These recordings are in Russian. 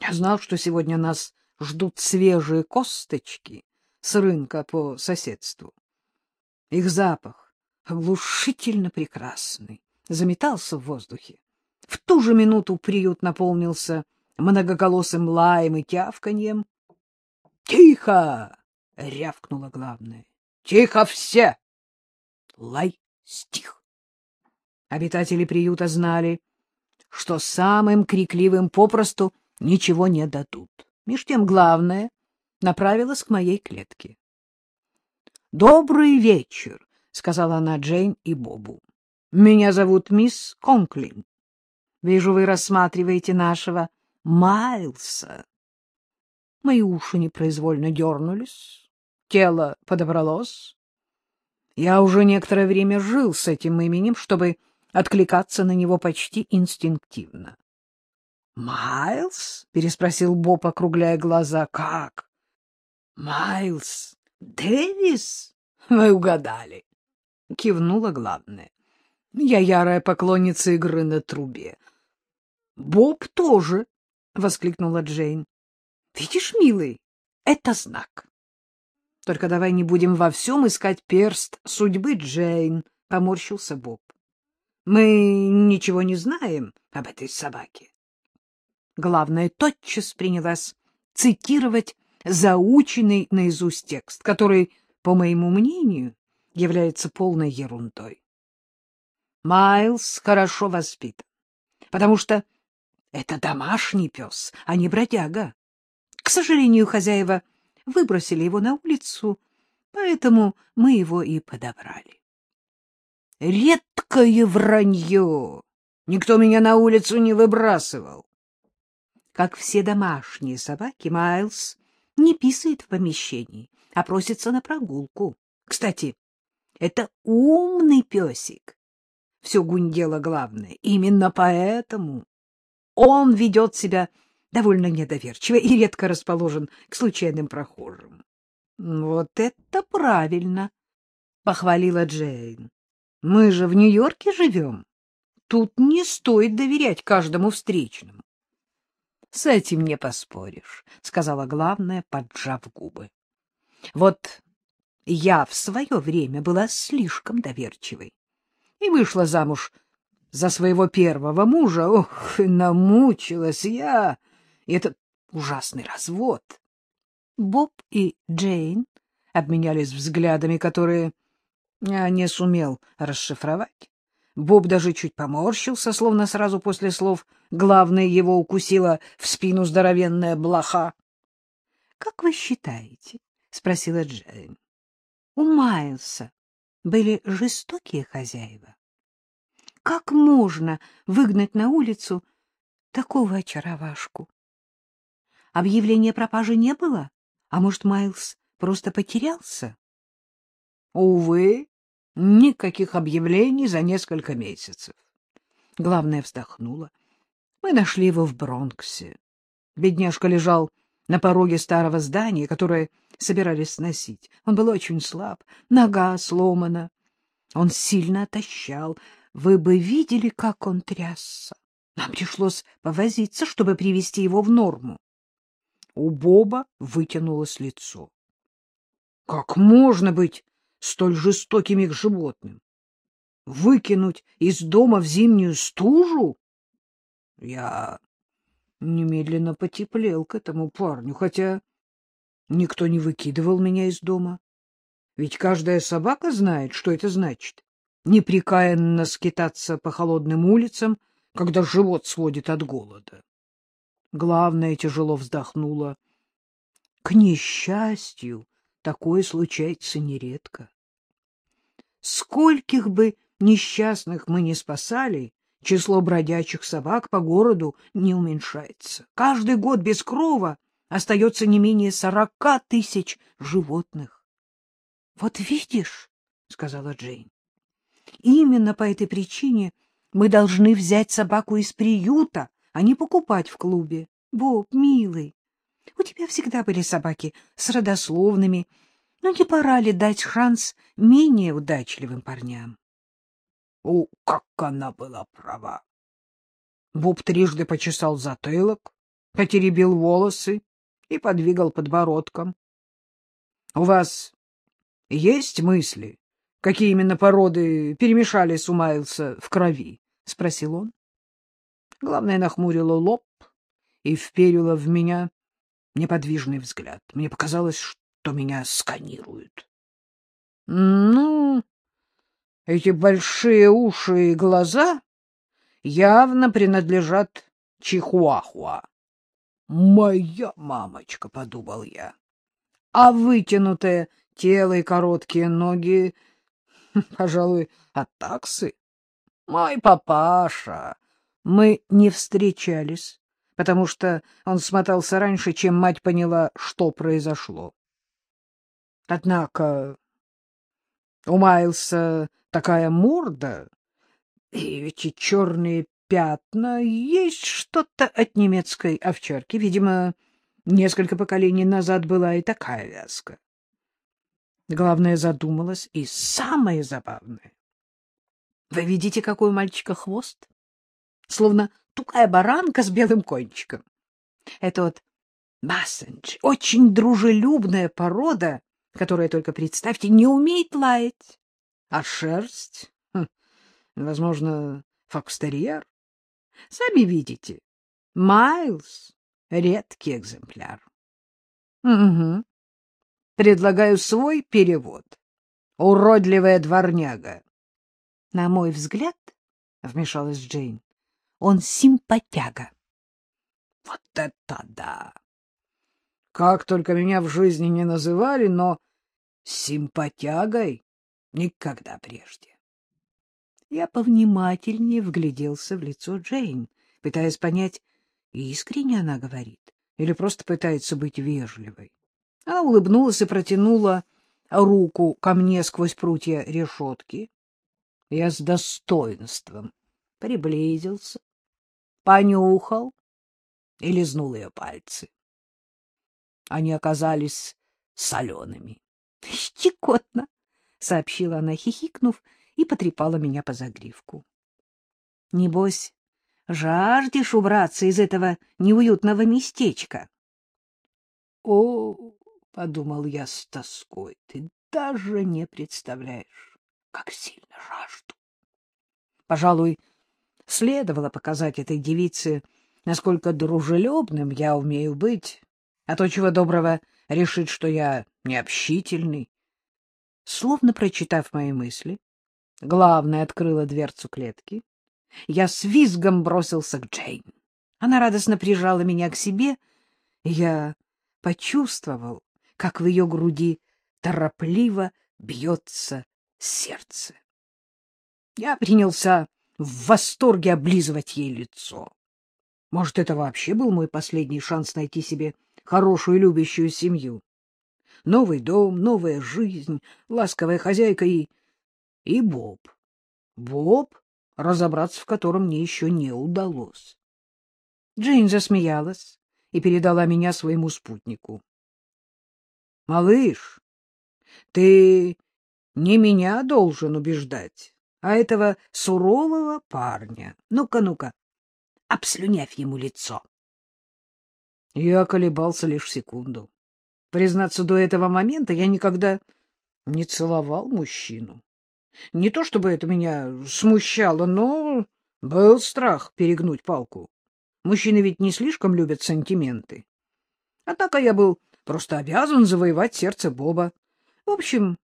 Я знал, что сегодня нас ждут свежие косточки с рынка по соседству. Их запах, оглушительно прекрасный, заметался в воздухе. В ту же минуту приют наполнился многоголосым лаем и тявканьем. — Тихо! — рявкнуло главное. — Тихо все! Лай стих. Обитатели приюта знали, что самым крикливым попросту ничего не дадут. Меж тем главное направилась к моей клетке. — Добрый вечер, — сказала она Джейн и Бобу. — Меня зовут мисс Конклин. Вижу, вы рассматриваете нашего Майлса. Мои уши непроизвольно дернулись, тело подобралось. Я уже некоторое время жил с этим именем, чтобы откликаться на него почти инстинктивно. «Майлз?» — переспросил Боб, округляя глаза. «Как? Майлз Дэвис? Вы угадали!» — кивнула главная. «Я ярая поклонница игры на трубе». «Боб тоже!» — воскликнула Джейн. «Видишь, милый, это знак». «Только давай не будем во всем искать перст судьбы, Джейн», — поморщился Боб. «Мы ничего не знаем об этой собаке главное, тотчас принялась цитировать заученный наизусть текст, который, по моему мнению, является полной ерундой. Майлз хорошо воспитан, потому что это домашний пес, а не бродяга. К сожалению, хозяева выбросили его на улицу, поэтому мы его и подобрали. Редкое вранье! Никто меня на улицу не выбрасывал. Как все домашние собаки, Майлз не писает в помещении, а просится на прогулку. Кстати, это умный песик. Все гундело главное. Именно поэтому он ведет себя довольно недоверчиво и редко расположен к случайным прохожим. — Вот это правильно! — похвалила Джейн. — Мы же в Нью-Йорке живем. Тут не стоит доверять каждому встречному. — С этим не поспоришь, — сказала главная, поджав губы. — Вот я в свое время была слишком доверчивой и вышла замуж за своего первого мужа. Ох, намучилась я! И этот ужасный развод. Боб и Джейн обменялись взглядами, которые я не сумел расшифровать. Боб даже чуть поморщился, словно сразу после слов главное его укусила в спину здоровенная блоха. — Как вы считаете? — спросила Джейн. — У Майлса были жестокие хозяева. Как можно выгнать на улицу такого очаровашку? Объявления пропажи не было? А может, Майлз просто потерялся? — Увы, Никаких объявлений за несколько месяцев. Главное вздохнула. Мы нашли его в Бронксе. Бедняжка лежал на пороге старого здания, которое собирались сносить. Он был очень слаб, нога сломана. Он сильно отощал. Вы бы видели, как он трясся. Нам пришлось повозиться, чтобы привести его в норму. У Боба вытянулось лицо. — Как можно быть столь жестокими к животным? Выкинуть из дома в зимнюю стужу? Я немедленно потеплел к этому парню, хотя никто не выкидывал меня из дома. Ведь каждая собака знает, что это значит. Непрекаянно скитаться по холодным улицам, когда живот сводит от голода. Главное тяжело вздохнула. К несчастью, Такое случается нередко. Скольких бы несчастных мы не спасали, число бродячих собак по городу не уменьшается. Каждый год без крова остается не менее сорока тысяч животных. — Вот видишь, — сказала Джейн, — именно по этой причине мы должны взять собаку из приюта, а не покупать в клубе. Боб, милый, у тебя всегда были собаки с родословными, но не пора ли дать шанс менее удачливым парням? О, как она была права! Боб трижды почесал затылок. потеребил волосы и подвигал подбородком. — У вас есть мысли, какие именно породы перемешались у в крови? — спросил он. Главное, нахмурила лоб и вперила в меня неподвижный взгляд. Мне показалось, что меня сканируют. — Ну, эти большие уши и глаза явно принадлежат Чихуахуа. «Моя мамочка», — подумал я. А вытянутое тело и короткие ноги, пожалуй, от таксы. Мой папаша. Мы не встречались, потому что он смотался раньше, чем мать поняла, что произошло. Однако у такая морда, и эти черные пятна, есть что-то от немецкой овчарки. Видимо, несколько поколений назад была и такая вязка. Главное, задумалась, и самое забавное. Вы видите, какой у мальчика хвост? Словно тукая баранка с белым кончиком. Это вот Бассендж, очень дружелюбная порода, которая, только представьте, не умеет лаять. А шерсть? Хм, возможно, фокстерьер? Сами видите, Майлз — редкий экземпляр. Угу. Предлагаю свой перевод. Уродливая дворняга. На мой взгляд, — вмешалась Джейн, — он симпатяга. Вот это да! Как только меня в жизни не называли, но симпатягой никогда прежде. Я повнимательнее вгляделся в лицо Джейн, пытаясь понять, искренне она говорит или просто пытается быть вежливой. Она улыбнулась и протянула руку ко мне сквозь прутья решетки. Я с достоинством приблизился, понюхал и лизнул ее пальцы. Они оказались солеными. — Щекотно, — сообщила она, хихикнув, и потрепала меня по загривку. — Небось, жаждешь убраться из этого неуютного местечка? — О, — подумал я с тоской, — ты даже не представляешь, как сильно жажду. Пожалуй, следовало показать этой девице, насколько дружелюбным я умею быть, а то, чего доброго, решит, что я необщительный. Словно прочитав мои мысли, Главная открыла дверцу клетки. Я с визгом бросился к Джейн. Она радостно прижала меня к себе, я почувствовал, как в ее груди торопливо бьется сердце. Я принялся в восторге облизывать ей лицо. Может, это вообще был мой последний шанс найти себе хорошую любящую семью. Новый дом, новая жизнь, ласковая хозяйка и и Боб. Боб, разобраться в котором мне еще не удалось. Джейн засмеялась и передала меня своему спутнику. — Малыш, ты не меня должен убеждать, а этого сурового парня. Ну-ка, ну-ка, обслюнявь ему лицо. Я колебался лишь секунду. Признаться, до этого момента я никогда не целовал мужчину. Не то чтобы это меня смущало, но был страх перегнуть палку. Мужчины ведь не слишком любят сантименты. А так я был просто обязан завоевать сердце Боба. В общем,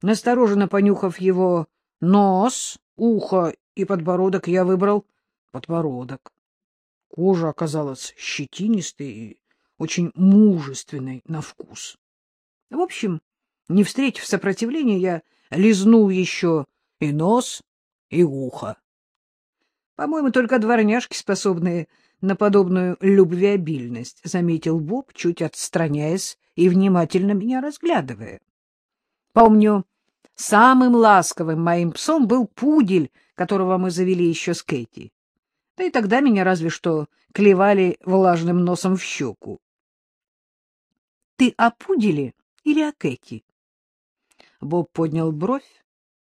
настороженно понюхав его нос, ухо и подбородок, я выбрал подбородок. Кожа оказалась щетинистой и очень мужественной на вкус. В общем, не встретив сопротивления, я лизнул еще и нос, и ухо. По-моему, только дворняжки способны на подобную любвеобильность, — заметил Боб, чуть отстраняясь и внимательно меня разглядывая. Помню, самым ласковым моим псом был пудель, которого мы завели еще с Кэти. Да и тогда меня разве что клевали влажным носом в щеку. — Ты о пуделе или о Кэти? Боб поднял бровь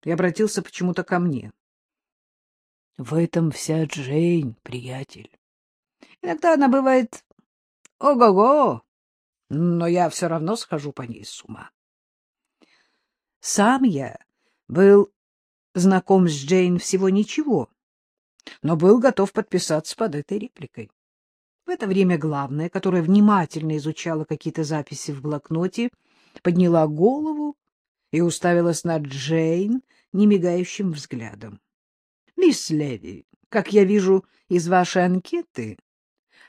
и обратился почему-то ко мне. — В этом вся Джейн, приятель. Иногда она бывает Ого-го! Но я все равно схожу по ней с ума. Сам я был знаком с Джейн всего ничего, но был готов подписаться под этой репликой. В это время главная, которая внимательно изучала какие-то записи в блокноте, подняла голову и уставилась на Джейн немигающим взглядом. — Мисс Леви, как я вижу из вашей анкеты,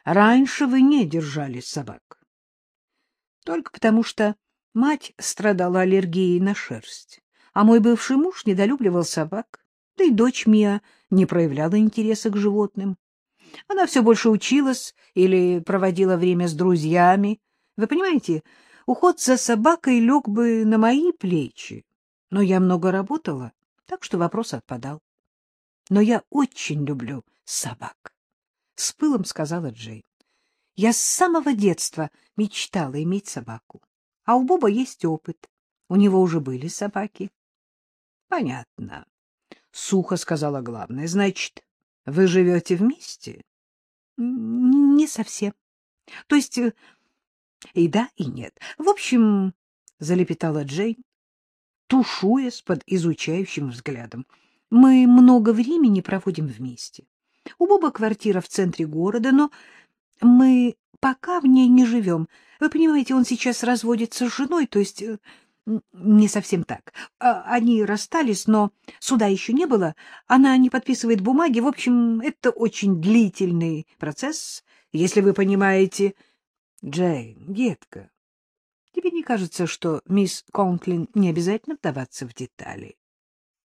раньше вы не держали собак. Только потому что мать страдала аллергией на шерсть, а мой бывший муж недолюбливал собак, да и дочь Мия не проявляла интереса к животным. Она все больше училась или проводила время с друзьями. Вы понимаете, уход за собакой лег бы на мои плечи, но я много работала, так что вопрос отпадал. Но я очень люблю собак, — с пылом сказала Джейн. Я с самого детства мечтала иметь собаку, а у Боба есть опыт. У него уже были собаки. — Понятно, — сухо сказала главная. — Значит, вы живете вместе? — Не совсем. То есть э, и да, и нет. В общем, — залепетала Джейн, тушуясь под изучающим взглядом, — мы много времени проводим вместе. У Боба квартира в центре города, но мы пока в ней не живем. Вы понимаете, он сейчас разводится с женой, то есть э, не совсем так. А, они расстались, но суда еще не было. Она не подписывает бумаги. В общем, это очень длительный процесс, если вы понимаете. Джейн, детка, тебе не кажется, что мисс Конклин не обязательно вдаваться в детали?